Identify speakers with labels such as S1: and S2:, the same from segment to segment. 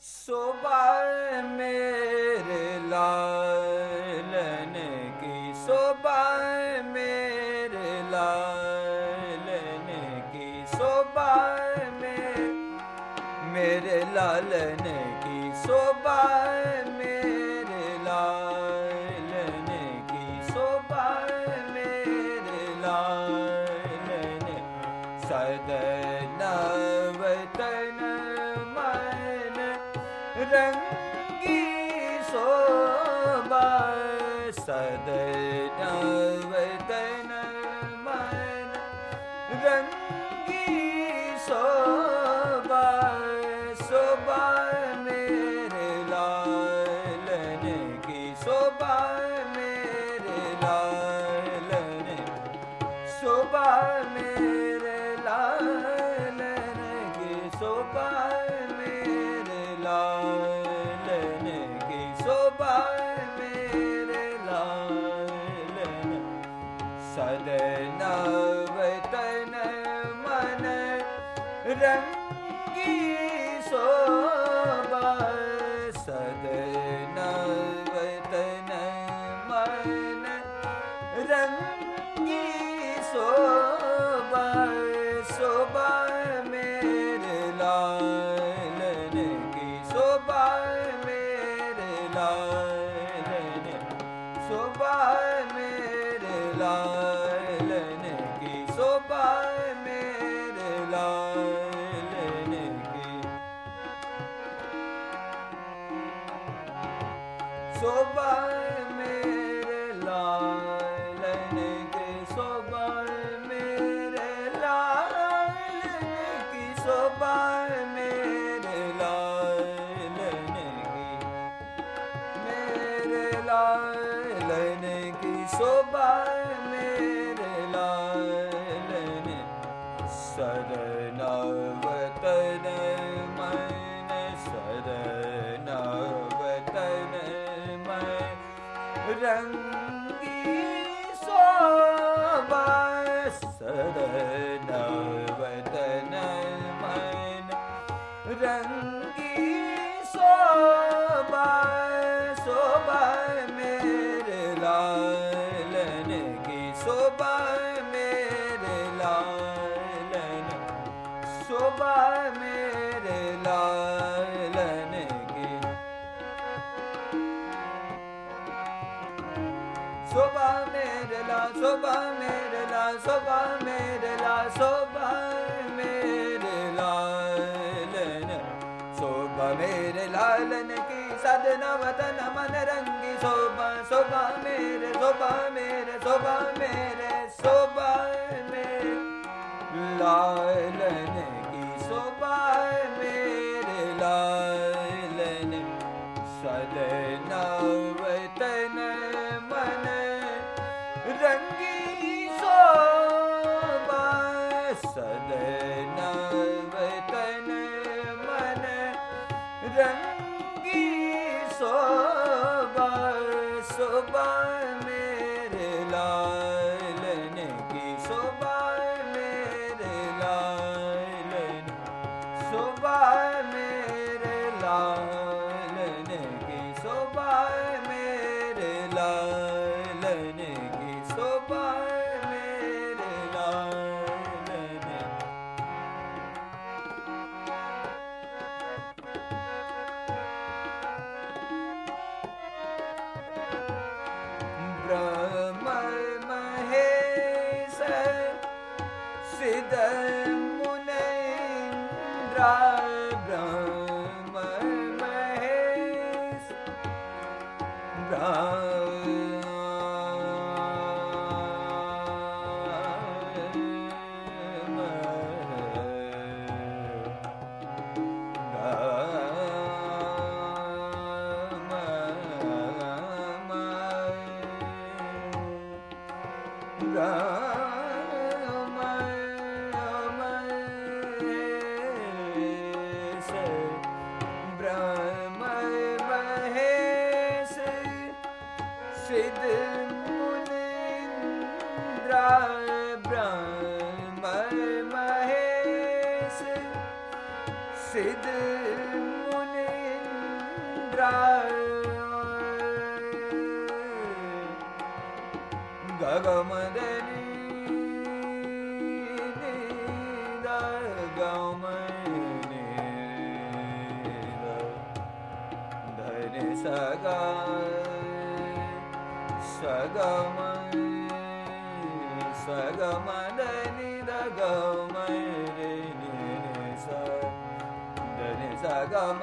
S1: ਸੋਭਾ ਮੇ ਰੰਗੀ ਸੋਭਾ ਸਦੇ ਰੰਗੀ ਸੋਭਾ ਸਦਨ ਵਤਨ ਮਨ ਰੰਗੀ ਸੋਭਾ ਸੋਭਾ ਮੇਰੇ ਲਾਲਨ ਕੀ ਸੋਭਾ ਮੇਰੇ ਲਾਲਨ ਸੋਭਾ ਮੇਰੇ ਲਾਲਨ Sadeh ਸੋਭਾ ਮੇਰੇ ਲਾ ਸੋਭਾ ਮੇਰੇ ਲਾ ਸੋਭਾ ਮੇਰੇ ਲਾਲਨ। ਸੋਭਾ ਮੇਰੇ ਲਾਲਨ ਕੀ ਸਦਨਾ ਵਤਨ, ਮਨ ਰੰਗੀ ਸੋਭਾ ਸੋਭਾ ਮੇਰੇ ਸੋਭਾ ਮੇਰੇ ਸੋਭਾ ਮੇਰੇ ਸੋਭਾ ਮੇਰੇ ਲਾਲਨ ਕੀ ਸੋਭਾ ਮੇਰੇ ਲਾਲਨ। ਸਦੇ Bro. ਸਿਧ ਮੁਨਿੰਦਰਾ ਗਗਮਦਨੀ ਸਗਾ ਸਗਮ ਸਗਮਦਨੀ ਦਗਮ దని సగమ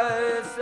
S1: ਜਸ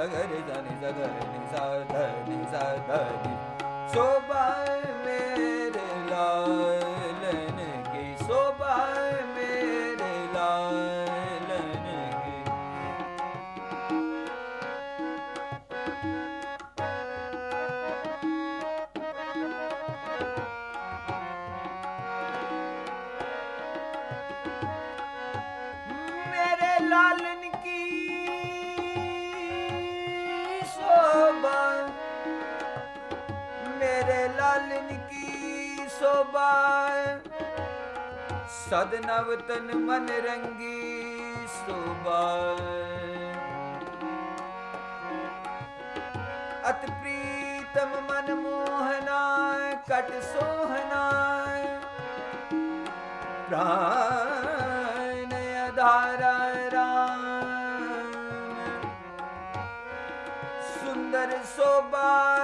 S1: da ga re da ni da da ni sa da ni sa da ni so ba ਸਦ ਨਵ ਤਨ ਮਨ ਰੰਗੀ ਸੋਭਾ। ਅਤ ਪ੍ਰੀਤਮ ਮਨ ਮੋਹਨਾ, ਕਟ ਸੋਹਨਾ। ਪ੍ਰਾਨ ਅਧਾਰਾ ਰਾਮ। ਸੁੰਦਰ ਸੋਭਾ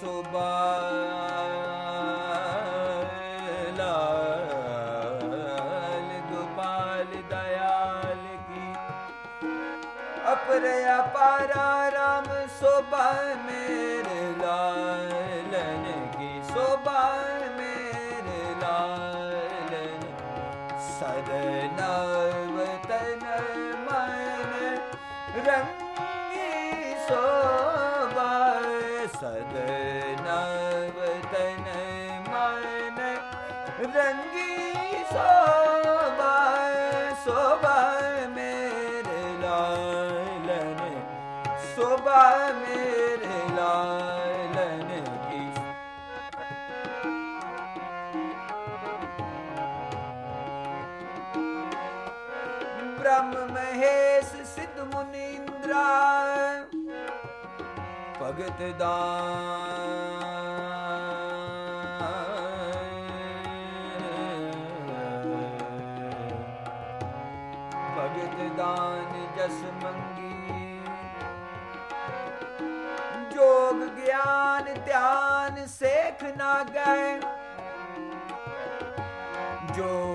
S1: ਸੁਬਾ ਲਾਲ ਗੋਪਾਲ ਦਇਆਲ ਕੀ ਅਪਰ ਰਾਮ ਸੁਬਾ ਮੇਰੇ ਲਾਲ ਨਿਤ ਦਾਨ ਭਗਤ ਦਾਨ ਜਸ ਮੰਗੀ ਜੋਗ ਗਿਆਨ ਧਿਆਨ ਸੇਖ ਨਾ ਗਏ ਜੋ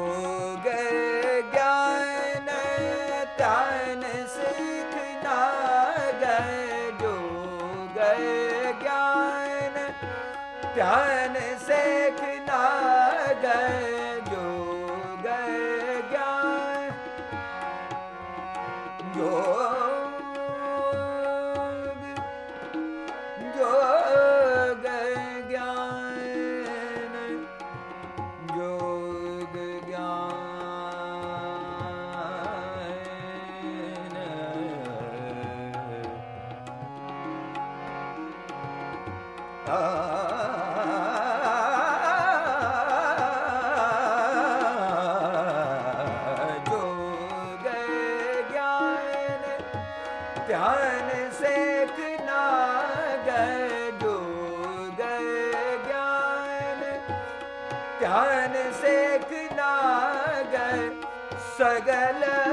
S1: ਸੁਬਾ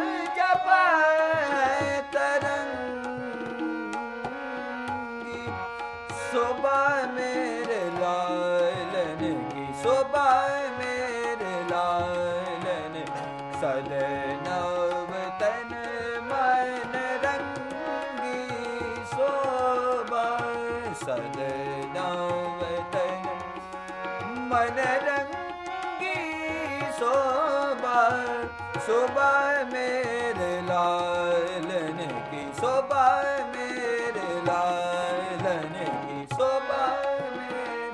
S1: ਮੇਰੇ ਲਾਲਨ ਕੀ ਸੁਬਾ ਮੇਰੇ ਲਾਲਨ ਕੀ ਸੁਬਾ ਮੇਰੇ।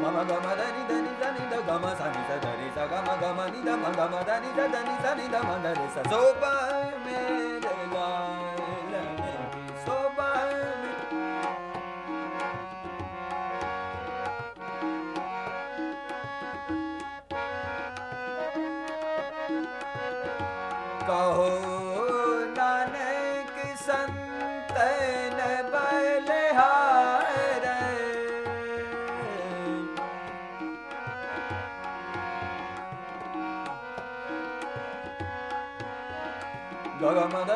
S1: ਮਮ ਗਮ ਦਨੀ ਦਨੀ ਦਨੀ ਦ ਗਮ ਸਨੀ ਦ ਦਰੀ ਸ, ਗਮ ਗਮ ਨੀ ਦ ਮ ਗਮ ਦਨੀ ਦ ਦਨੀ ਸਨੀ ਦ ਮ ਦਰੀ ਸ। ਸੁਬਾ ਮੇਰੇ ਲਾਲਨ ਕਹੋ ਨਾਨਕ ਸੰਤਨ ਬਲਿਹਾਰ ਗਗਮਦ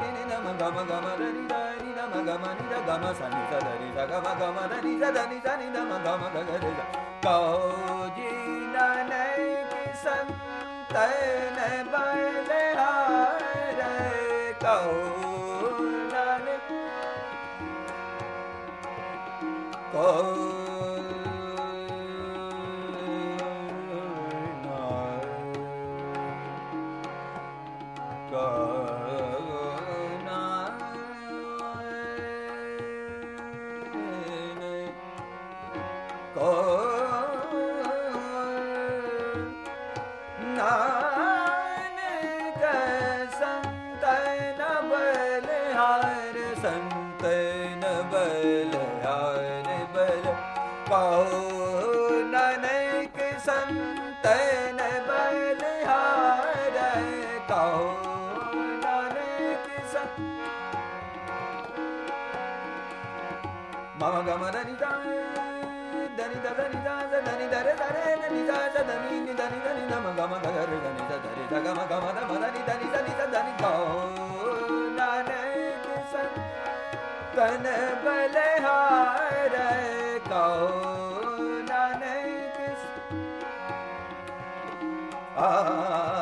S1: ਨੀ ਨਮ ਗਮ ਗਮ ਰੀ ਦਾ ਨੀ ਨਮ ਗਮ ਨੀ ਦਾ ਗਮ ਸਨੀ ਸਦਰੀ ਦਾ ਗਮ ਗਮ ਰੀ ਦਾ ਨੀ ਸਨੀ ਨਮ ਗਮ ਗਗਰੀ ਦਾ ਕਹੋ ਜੀ ਸੰਤਨ ਬਲਿਹਾਰੇ re da re na ni da da da ni ni da ni da ni da ma ga ma ga re da ni da da re da ga ma ga ma da ma da ni da ni da ni da da ni ga Nanak ਸੰਤਨ ਬਲਿਹਾਰ Q Nanak ਆ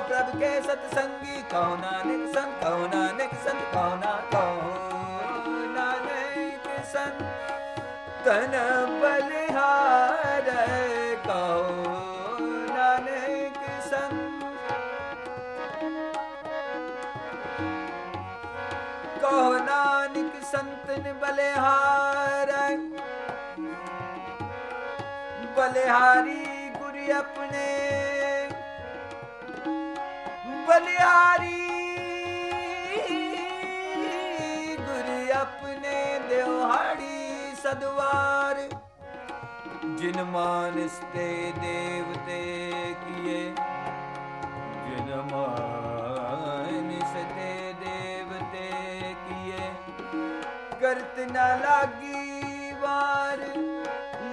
S1: ਪ੍ਰਭ ਕੇ ਸਤ ਸੰਗੀ ਕਹੋ ਨਾਨਕ ਸੰਤ ਕਹੋ ਨਾਨਕ ਸੰਤ ਕਹੋ ਨਾ ਕਹੋ ਨਾਨਕ ਸੰਤ ਤਨ ਬਲਿਹਾਰੇ ਕਹੋ ਨਾਨਕ ਸੰਤ ਕਹੋ ਨਾਨਕ ਸੰਤਨ ਬਲਿਹਾਰ ਬਲਿਹਾਰੀ ਗੁਰ ਆਪਣੇ ਬਲਿਹਾਰੀ ਗੁਰ ਆਪਣੇ ਦਿਵਹਾੜੀ ਸਦਵਾਰ। ਜਿਨ ਮਾਨਸ ਤੇ ਦੇਵਤੇ ਕੀਏ, ਜਿਨ ਮਾਨਸ ਤੇ ਦੇਵਤੇ ਕੀਏ। ਕਰਤ ਨਾ ਲਾਗੀ ਵਾਰ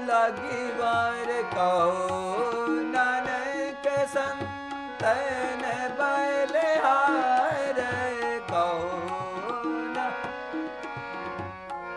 S1: ਲਾਗੀ ਵਾਰ ਕਹੋ ਨਾਨਕ ਸੰਤਨ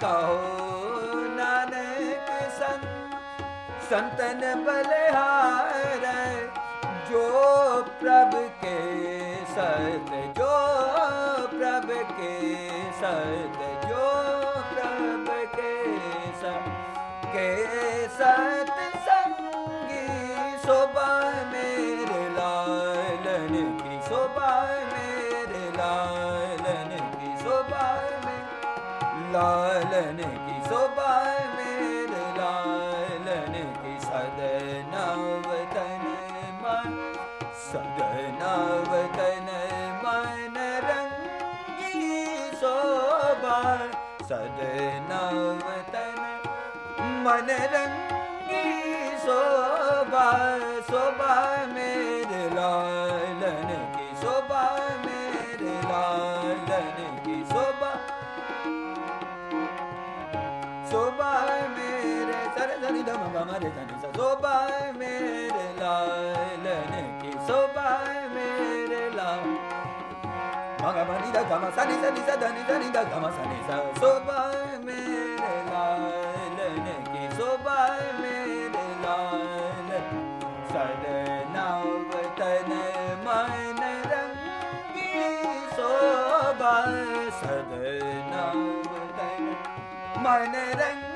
S1: ਕਹੋ ਨਾਨਕ ਨੀ ਸੰਤਨ ਬਲਿਹਾਰ ਜੋ ਪ੍ਰਭ ਕੇ da ਜੋ ਪ੍ਰਭ ਕੇ ਸਤ ਸਦਨਾ ਵਤਨ ਮਨ ਰੰਗੀ ਸੋਭਾ ਸਦਨਾ ਵਤਨ ਮਨ ਰੰਗੀ ਸੋਭਾ ਸੋਭਾ ਮੇਰੇ ਲਾਲਨ ਕੀ ਸੋਭਾ ਮੇਰੇ ਲਾਲਨ ਕੀ ਸੋਭਾ ਸੋਭਾ ਮੇਰੇ ਸਰ ਸਰ ਦਮ ਗਮ ਰੇ ਤਨ ਸੋਭਾ ਮੇਰੇ ਲਾਲ मगमनी दा गम सनी सनी सा धनी धनी दा गम सनी सा शोभा मेरे लालन की शोभा मेरे लाल सदनवतन मन रंगी शोभा सदनवतन मन रंगी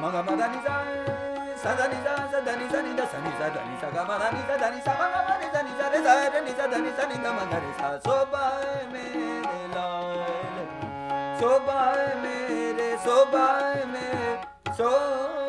S1: まがまだにざさだにざさだにざにださにざだにさがまだにざだにさまがまでざにざれざれにざだにさにがまだれさそばへめれられそばへめれそばへめそば